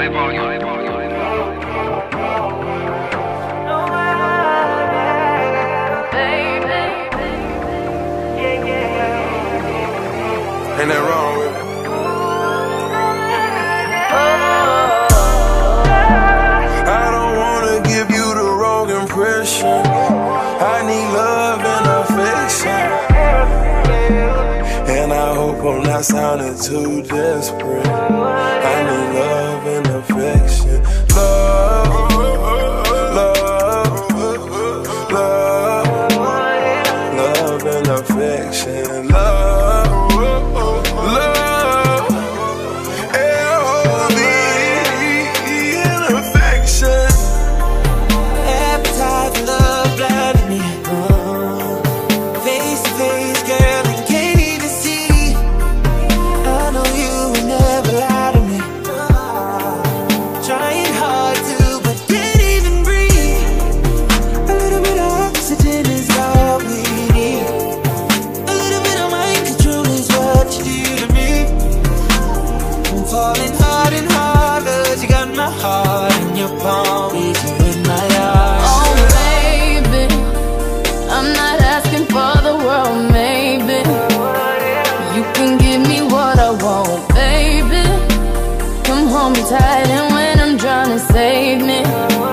Ain't that wrong? I don't wanna give you the wrong impression. I need love and affection. And I hope I'm not sounding too desperate. I need love. and save me.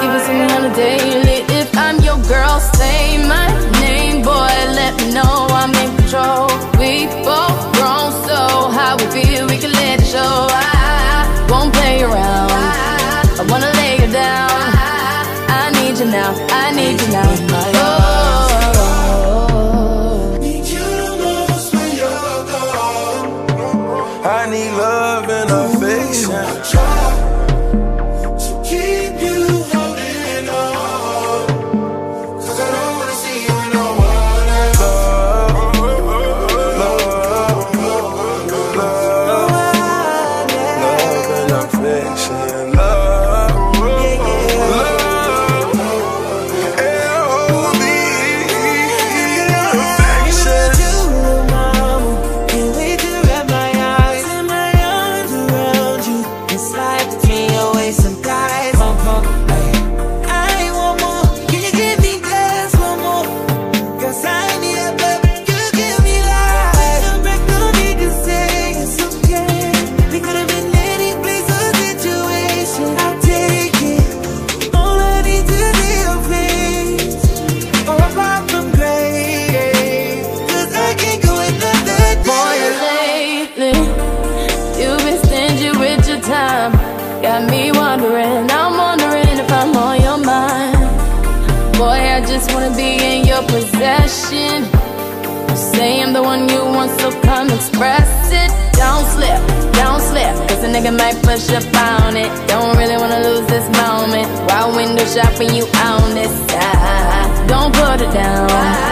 Give us to me daily. If I'm your girl, say my name, boy. Let me know I'm possession. You say I'm the one you want, so come express it. Don't slip, don't slip, cause a nigga might push up on it. Don't really wanna lose this moment. Why window shopping, you own this. Ah, ah, ah. don't put it down.